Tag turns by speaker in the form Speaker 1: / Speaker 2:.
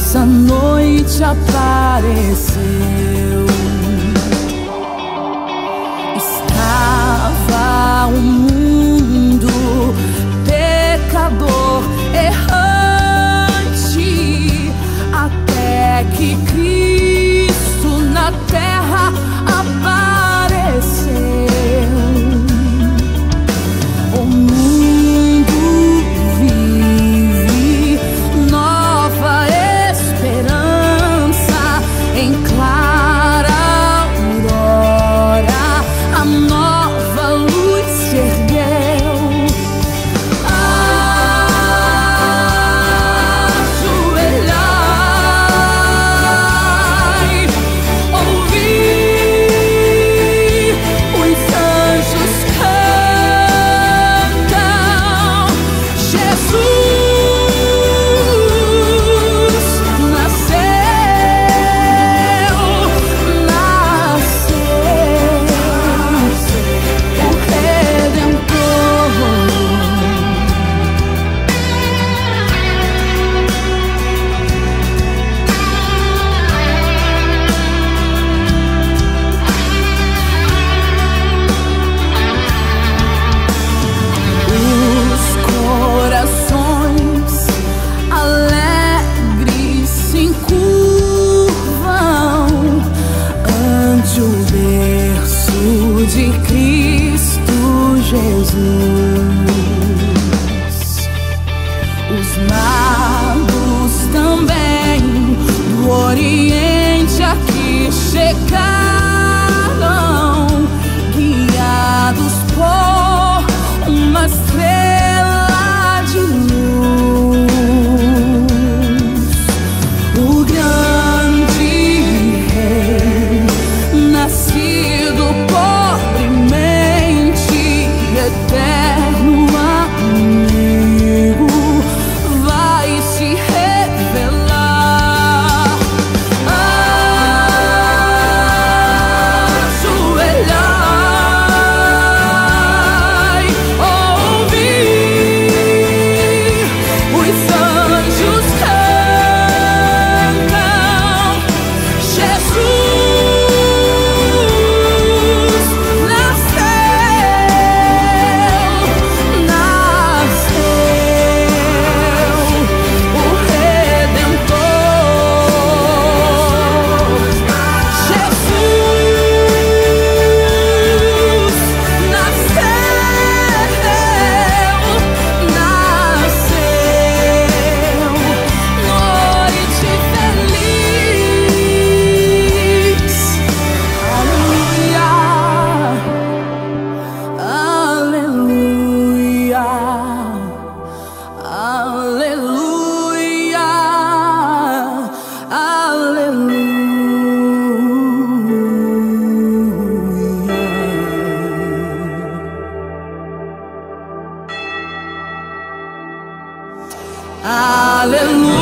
Speaker 1: essa noite aparecer. Os magos também do Oriente aqui chegaram. Aleluia.